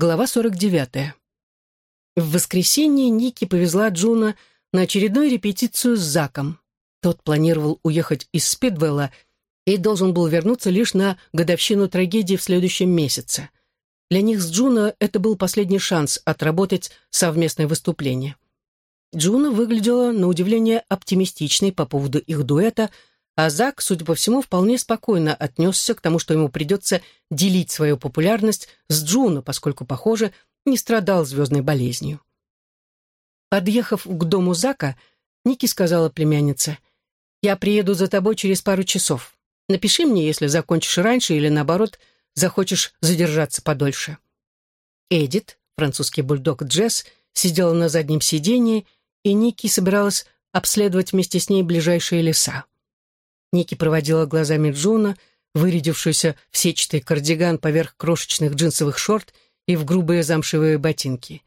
Глава 49. В воскресенье Ники повезла Джуна на очередную репетицию с Заком. Тот планировал уехать из Спидвелла и должен был вернуться лишь на годовщину трагедии в следующем месяце. Для них с Джуна это был последний шанс отработать совместное выступление. Джуна выглядела, на удивление, оптимистичной по поводу их дуэта – а Зак, судя по всему, вполне спокойно отнесся к тому, что ему придется делить свою популярность с Джуно, поскольку, похоже, не страдал звездной болезнью. Подъехав к дому Зака, Ники сказала племяннице, «Я приеду за тобой через пару часов. Напиши мне, если закончишь раньше или, наоборот, захочешь задержаться подольше». Эдит, французский бульдог Джесс, сидела на заднем сидении, и Ники собиралась обследовать вместе с ней ближайшие леса. Ники проводила глазами Джуна, вырядившуюся в сетчатый кардиган поверх крошечных джинсовых шорт и в грубые замшевые ботинки.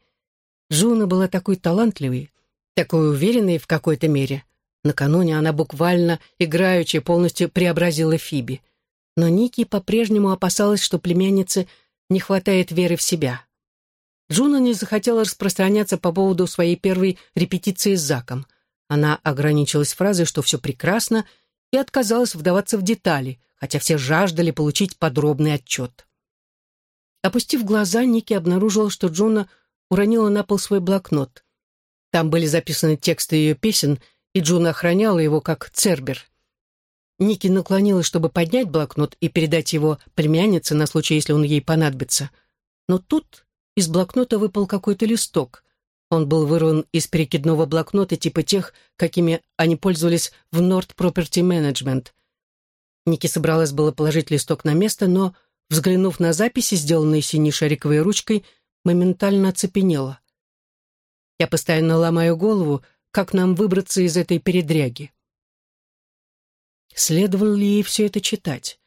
Джуна была такой талантливой, такой уверенной в какой-то мере. Накануне она буквально, играючи, полностью преобразила Фиби. Но Ники по-прежнему опасалась, что племяннице не хватает веры в себя. Джуна не захотела распространяться по поводу своей первой репетиции с Заком. Она ограничилась фразой, что все прекрасно — и отказалась вдаваться в детали, хотя все жаждали получить подробный отчет. Опустив глаза, Ники обнаружила, что Джуна уронила на пол свой блокнот. Там были записаны тексты ее песен, и Джуна охраняла его как цербер. Ники наклонилась, чтобы поднять блокнот и передать его племяннице на случай, если он ей понадобится. Но тут из блокнота выпал какой-то листок. Он был вырван из перекидного блокнота типа тех, какими они пользовались в Nord Property Management. Ники собралась было положить листок на место, но, взглянув на записи, сделанные синей шариковой ручкой, моментально оцепенела. Я постоянно ломаю голову, как нам выбраться из этой передряги. Следовало ли ей все это читать?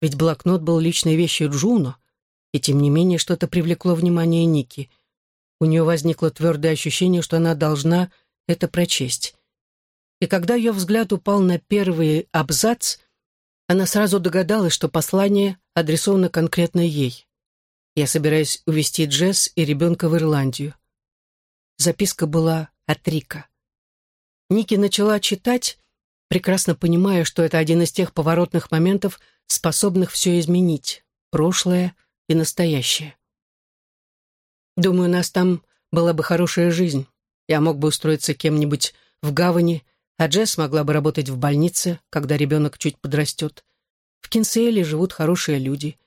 Ведь блокнот был личной вещью Джуно, и тем не менее что-то привлекло внимание Ники — у нее возникло твердое ощущение, что она должна это прочесть. И когда ее взгляд упал на первый абзац, она сразу догадалась, что послание адресовано конкретно ей. «Я собираюсь увезти Джесс и ребенка в Ирландию». Записка была от Рика. Ники начала читать, прекрасно понимая, что это один из тех поворотных моментов, способных все изменить, прошлое и настоящее. Думаю, у нас там была бы хорошая жизнь. Я мог бы устроиться кем-нибудь в гавани, а Джесс могла бы работать в больнице, когда ребенок чуть подрастет. В Кинсейле живут хорошие люди.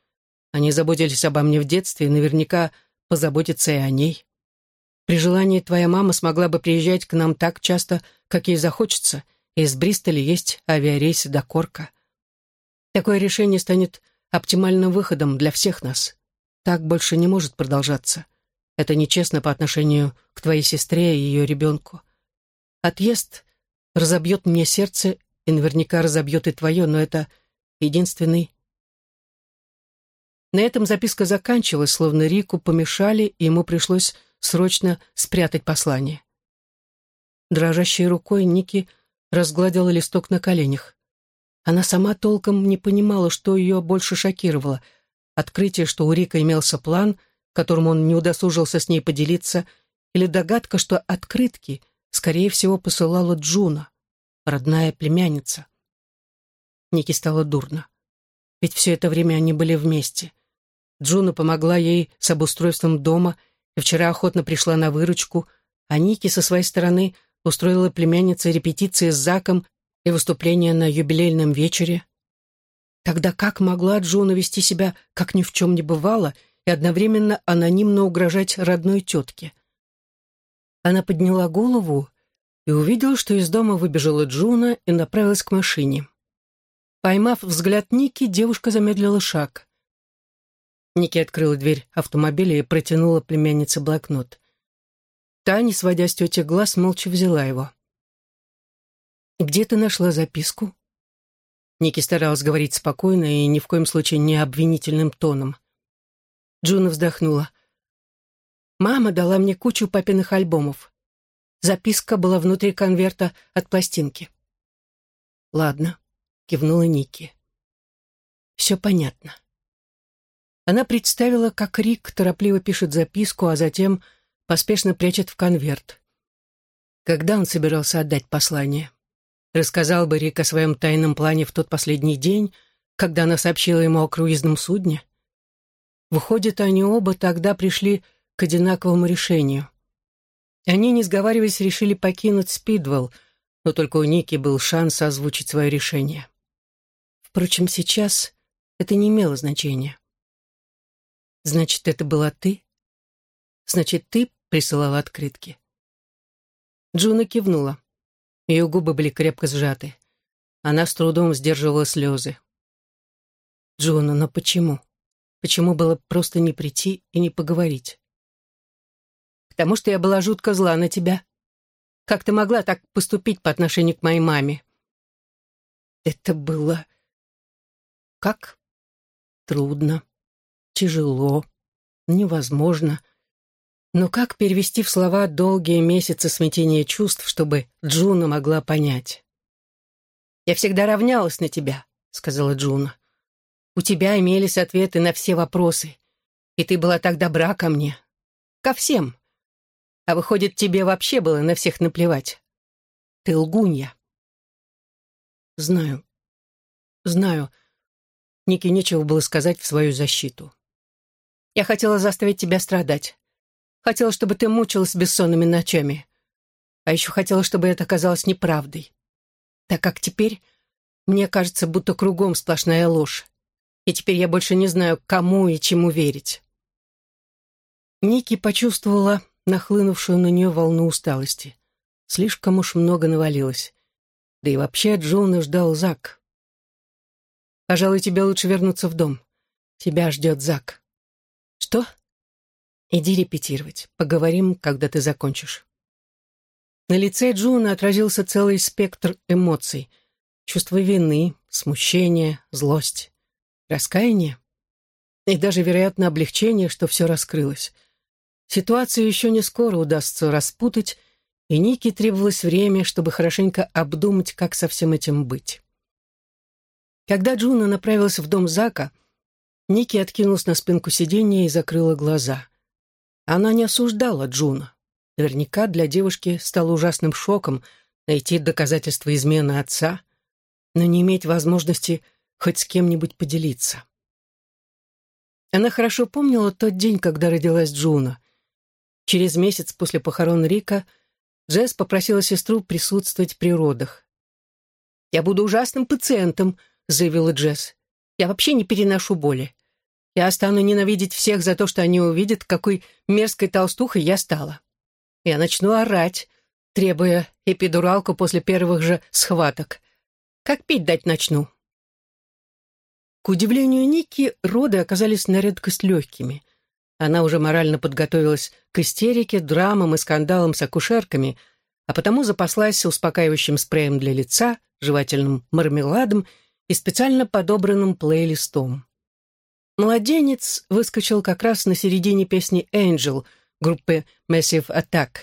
Они заботились обо мне в детстве и наверняка позаботятся и о ней. При желании твоя мама смогла бы приезжать к нам так часто, как ей захочется, и из Бристоля есть авиарейсы до Корка. Такое решение станет оптимальным выходом для всех нас. Так больше не может продолжаться. Это нечестно по отношению к твоей сестре и ее ребенку. Отъезд разобьет мне сердце и наверняка разобьет и твое, но это единственный... На этом записка заканчивалась, словно Рику помешали, и ему пришлось срочно спрятать послание. Дрожащей рукой Ники разгладила листок на коленях. Она сама толком не понимала, что ее больше шокировало. Открытие, что у Рика имелся план — которым он не удосужился с ней поделиться, или догадка, что открытки, скорее всего, посылала Джуна, родная племянница. Ники стало дурно. Ведь все это время они были вместе. Джуна помогла ей с обустройством дома и вчера охотно пришла на выручку, а Ники со своей стороны устроила племяннице репетиции с Заком и выступление на юбилейном вечере. Тогда как могла Джуна вести себя, как ни в чем не бывало, и одновременно анонимно угрожать родной тетке. Она подняла голову и увидела, что из дома выбежала Джуна и направилась к машине. Поймав взгляд Ники, девушка замедлила шаг. Ники открыла дверь автомобиля и протянула племяннице блокнот. Та, не сводя с тети глаз, молча взяла его. «Где ты нашла записку?» Ники старалась говорить спокойно и ни в коем случае не обвинительным тоном. Джуна вздохнула. «Мама дала мне кучу папиных альбомов. Записка была внутри конверта от пластинки». «Ладно», — кивнула Ники. «Все понятно». Она представила, как Рик торопливо пишет записку, а затем поспешно прячет в конверт. Когда он собирался отдать послание? Рассказал бы Рик о своем тайном плане в тот последний день, когда она сообщила ему о круизном судне? Выходит, они оба тогда пришли к одинаковому решению. Они, не сговариваясь, решили покинуть Спидвелл, но только у Ники был шанс озвучить свое решение. Впрочем, сейчас это не имело значения. «Значит, это была ты? Значит, ты присылала открытки?» Джуна кивнула. Ее губы были крепко сжаты. Она с трудом сдерживала слезы. «Джуна, но почему? Почему было просто не прийти и не поговорить?» «Потому что я была жутко зла на тебя. Как ты могла так поступить по отношению к моей маме?» «Это было...» «Как?» «Трудно, тяжело, невозможно». Но как перевести в слова долгие месяцы смятения чувств, чтобы Джуна могла понять? «Я всегда равнялась на тебя», — сказала Джуна. «У тебя имелись ответы на все вопросы, и ты была так добра ко мне. Ко всем. А выходит, тебе вообще было на всех наплевать. Ты лгунья». «Знаю. Знаю». Нике нечего было сказать в свою защиту. «Я хотела заставить тебя страдать. Хотела, чтобы ты мучилась бессонными ночами. А еще хотела, чтобы это оказалось неправдой. Так как теперь мне кажется, будто кругом сплошная ложь. И теперь я больше не знаю, кому и чему верить. Ники почувствовала нахлынувшую на нее волну усталости. Слишком уж много навалилось. Да и вообще Джона ждал Зак. «Пожалуй, тебе лучше вернуться в дом. Тебя ждет Зак». «Что?» Иди репетировать. Поговорим, когда ты закончишь. На лице Джуна отразился целый спектр эмоций. Чувство вины, смущение, злость, раскаяние и даже, вероятно, облегчение, что все раскрылось. Ситуацию еще не скоро удастся распутать, и Нике требовалось время, чтобы хорошенько обдумать, как со всем этим быть. Когда Джуна направилась в дом Зака, Ники откинулась на спинку сиденья и закрыла глаза. Она не осуждала Джуну. Наверняка для девушки стало ужасным шоком найти доказательства измены отца, но не иметь возможности хоть с кем-нибудь поделиться. Она хорошо помнила тот день, когда родилась Джуна. Через месяц после похорон Рика Джесс попросила сестру присутствовать при родах. «Я буду ужасным пациентом», — заявила Джесс. «Я вообще не переношу боли. Я стану ненавидеть всех за то, что они увидят, какой мерзкой толстухой я стала. Я начну орать, требуя эпидуралку после первых же схваток. Как пить дать начну? К удивлению Ники, роды оказались на редкость легкими. Она уже морально подготовилась к истерике, драмам и скандалам с акушерками, а потому запаслась успокаивающим спреем для лица, жевательным мармеладом и специально подобранным плейлистом. Младенец выскочил как раз на середине песни «Angel» группы Massive Attack,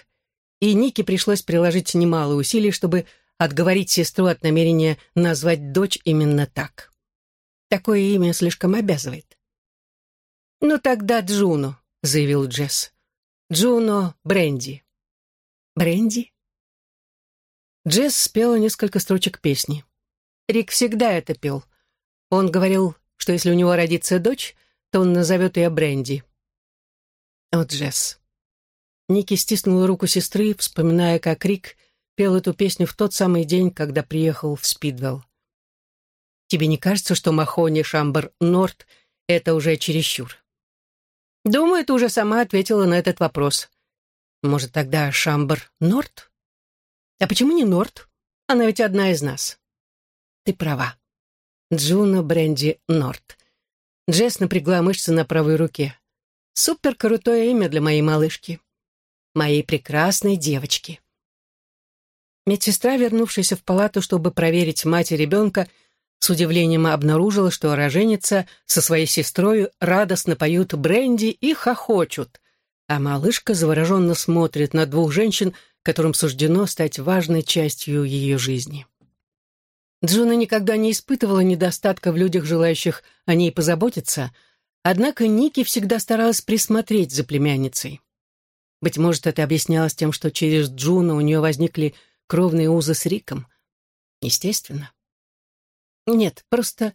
и Нике пришлось приложить немало усилий, чтобы отговорить сестру от намерения назвать дочь именно так. Такое имя слишком обязывает. «Ну тогда Джуно», — заявил Джесс. «Джуно Бренди». «Бренди?» Джесс спела несколько строчек песни. Рик всегда это пел. Он говорил что если у него родится дочь, то он назовет ее Бренди. О, Джесс. Ники стиснула руку сестры, вспоминая, как Рик пел эту песню в тот самый день, когда приехал в Спидвелл. «Тебе не кажется, что Махони Шамбер Норт — это уже чересчур?» «Думаю, ты уже сама ответила на этот вопрос. Может, тогда Шамбер Норт? А почему не Норт? Она ведь одна из нас». «Ты права. Джуна Бренди Норт. Джесс напрягла мышцы на правой руке. Супер крутое имя для моей малышки. Моей прекрасной девочки. Медсестра, вернувшаяся в палату, чтобы проверить мать и ребенка, с удивлением обнаружила, что роженица со своей сестрой радостно поют бренди и хохочут, а малышка завороженно смотрит на двух женщин, которым суждено стать важной частью ее жизни. Джуна никогда не испытывала недостатка в людях, желающих о ней позаботиться, Однако Ники всегда старалась присмотреть за племянницей. Быть может, это объяснялось тем, что через Джуну у нее возникли кровные узы с Риком. Естественно. Нет, просто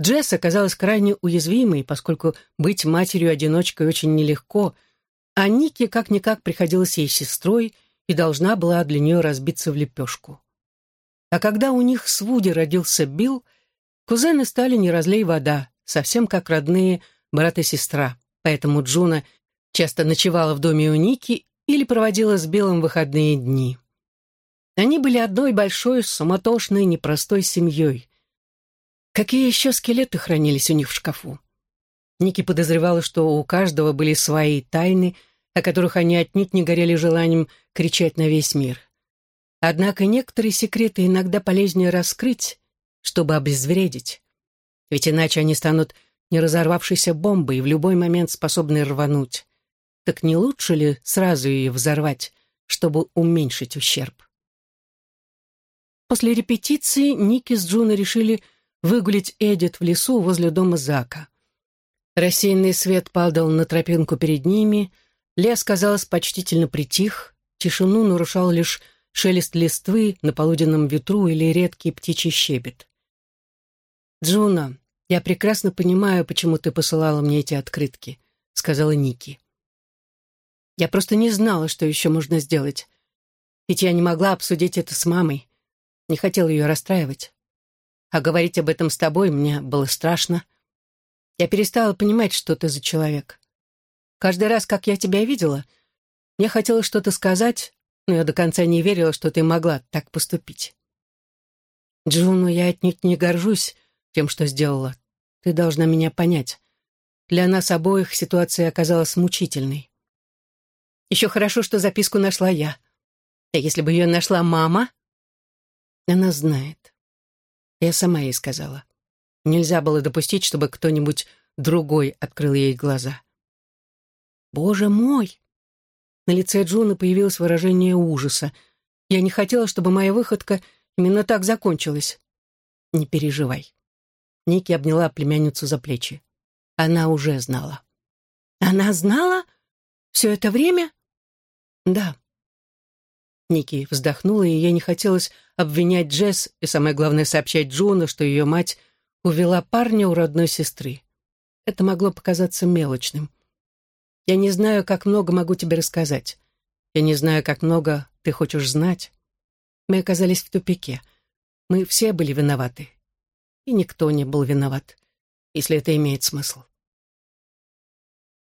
Джесс оказалась крайне уязвимой, поскольку быть матерью-одиночкой очень нелегко, а Ники как-никак приходилась ей сестрой и должна была для нее разбиться в лепешку. А когда у них с Вуди родился Билл, кузены стали не разлей вода, совсем как родные брат и сестра, поэтому Джуна часто ночевала в доме у Ники или проводила с Биллом выходные дни. Они были одной большой, суматошной, непростой семьей. Какие еще скелеты хранились у них в шкафу? Ники подозревала, что у каждого были свои тайны, о которых они отнюдь не горели желанием кричать на весь мир. Однако некоторые секреты иногда полезнее раскрыть, чтобы обезвредить. Ведь иначе они станут не разорвавшейся бомбой, в любой момент способной рвануть. Так не лучше ли сразу ее взорвать, чтобы уменьшить ущерб? После репетиции Ники с Джуна решили выгулить Эдит в лесу возле дома Зака. Рассеянный свет падал на тропинку перед ними, лес, казалось, почтительно притих, тишину нарушал лишь шелест листвы на полуденном ветру или редкий птичий щебет. «Джуна, я прекрасно понимаю, почему ты посылала мне эти открытки», — сказала Ники. «Я просто не знала, что еще можно сделать. Ведь я не могла обсудить это с мамой. Не хотела ее расстраивать. А говорить об этом с тобой мне было страшно. Я перестала понимать, что ты за человек. Каждый раз, как я тебя видела, мне хотелось что-то сказать, но я до конца не верила, что ты могла так поступить. Джуну, я отнюдь не горжусь тем, что сделала. Ты должна меня понять. Для нас обоих ситуация оказалась мучительной. Еще хорошо, что записку нашла я. А если бы ее нашла мама? Она знает. Я сама ей сказала. Нельзя было допустить, чтобы кто-нибудь другой открыл ей глаза. «Боже мой!» На лице Джуна появилось выражение ужаса. Я не хотела, чтобы моя выходка именно так закончилась. «Не переживай». Ники обняла племянницу за плечи. Она уже знала. «Она знала? Все это время?» «Да». Ники вздохнула, и ей не хотелось обвинять Джесс и, самое главное, сообщать Джуна, что ее мать увела парня у родной сестры. Это могло показаться мелочным. Я не знаю, как много могу тебе рассказать. Я не знаю, как много ты хочешь знать. Мы оказались в тупике. Мы все были виноваты. И никто не был виноват, если это имеет смысл.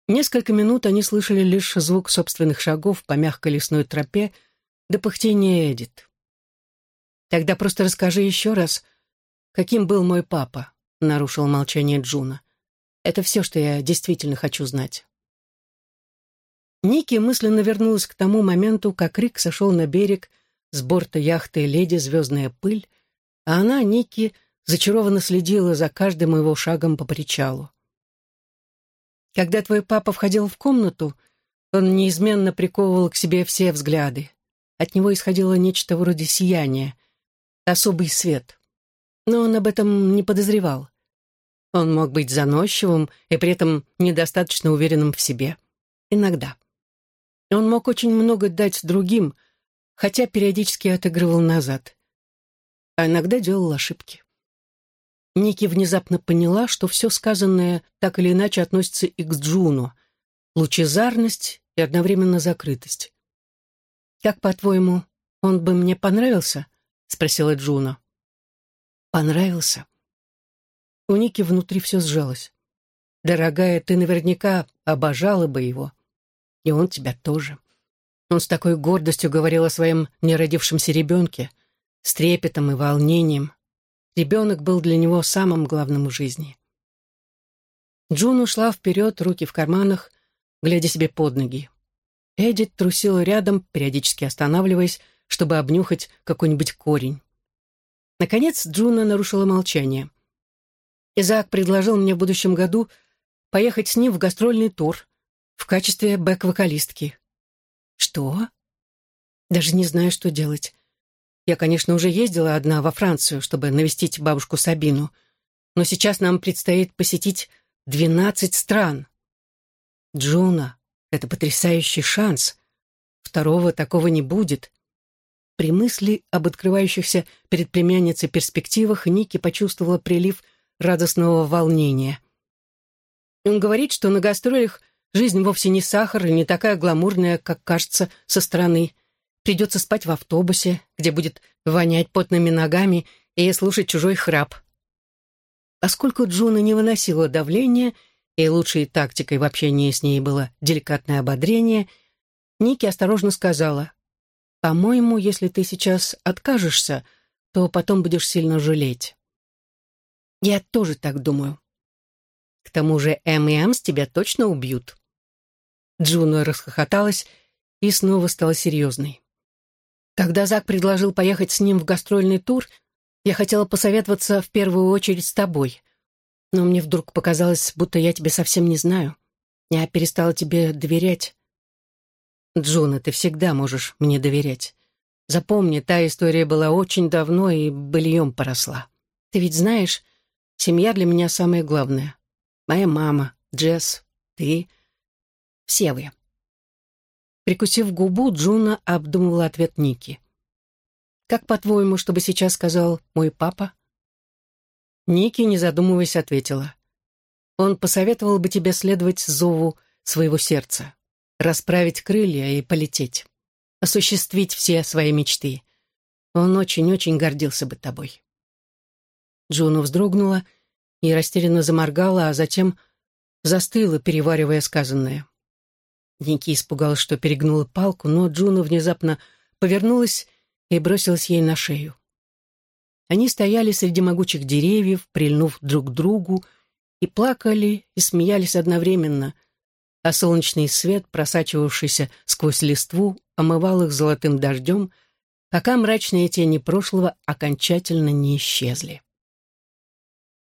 Несколько минут они слышали лишь звук собственных шагов по мягкой лесной тропе до пыхтения Эдит. «Тогда просто расскажи еще раз, каким был мой папа», — нарушил молчание Джуна. «Это все, что я действительно хочу знать». Ники мысленно вернулась к тому моменту, как Рик сошел на берег с борта яхты «Леди Звездная пыль», а она, Ники, зачарованно следила за каждым его шагом по причалу. Когда твой папа входил в комнату, он неизменно приковывал к себе все взгляды. От него исходило нечто вроде сияния, особый свет. Но он об этом не подозревал. Он мог быть заносчивым и при этом недостаточно уверенным в себе. Иногда. Он мог очень много дать другим, хотя периодически отыгрывал назад. А иногда делал ошибки. Ники внезапно поняла, что все сказанное так или иначе относится и к Джуну. Лучезарность и одновременно закрытость. «Как, по-твоему, он бы мне понравился?» — спросила Джуна. «Понравился?» У Ники внутри все сжалось. «Дорогая, ты наверняка обожала бы его. И он тебя тоже. Он с такой гордостью говорил о своем неродившемся ребенке, с трепетом и волнением. Ребенок был для него самым главным в жизни. Джуна шла вперед, руки в карманах, глядя себе под ноги. Эдит трусила рядом, периодически останавливаясь, чтобы обнюхать какой-нибудь корень. Наконец Джуна нарушила молчание. Изаак предложил мне в будущем году поехать с ним в гастрольный тур в качестве бэк-вокалистки. Что? Даже не знаю, что делать. Я, конечно, уже ездила одна во Францию, чтобы навестить бабушку Сабину, но сейчас нам предстоит посетить Двенадцать стран. Джуна, это потрясающий шанс. Второго такого не будет. При мысли об открывающихся перед племянницей перспективах Ники почувствовала прилив радостного волнения. Он говорит, что на гастролях жизнь вовсе не сахар и не такая гламурная, как кажется со стороны. Придется спать в автобусе, где будет вонять потными ногами и слушать чужой храп. Поскольку Джуна не выносила давления, и лучшей тактикой в общении с ней было деликатное ободрение, Ники осторожно сказала, «По-моему, если ты сейчас откажешься, то потом будешь сильно жалеть». «Я тоже так думаю», к тому же Эм и Эмс тебя точно убьют». Джуно расхохоталась и снова стала серьезной. Когда Зак предложил поехать с ним в гастрольный тур, я хотела посоветоваться в первую очередь с тобой. Но мне вдруг показалось, будто я тебя совсем не знаю. Я перестала тебе доверять. Джуна, ты всегда можешь мне доверять. Запомни, та история была очень давно и быльем поросла. Ты ведь знаешь, семья для меня самое главное. Моя мама, Джесс, ты. Все вы. Прикусив губу, Джуна обдумывала ответ Ники. «Как, по-твоему, что бы сейчас сказал мой папа?» Ники, не задумываясь, ответила. «Он посоветовал бы тебе следовать зову своего сердца, расправить крылья и полететь, осуществить все свои мечты. Он очень-очень гордился бы тобой». Джуна вздрогнула и растерянно заморгала, а затем застыла, переваривая сказанное. Ники испугалась, что перегнула палку, но Джуна внезапно повернулась и бросилась ей на шею. Они стояли среди могучих деревьев, прильнув друг к другу, и плакали, и смеялись одновременно, а солнечный свет, просачивавшийся сквозь листву, омывал их золотым дождем, пока мрачные тени прошлого окончательно не исчезли.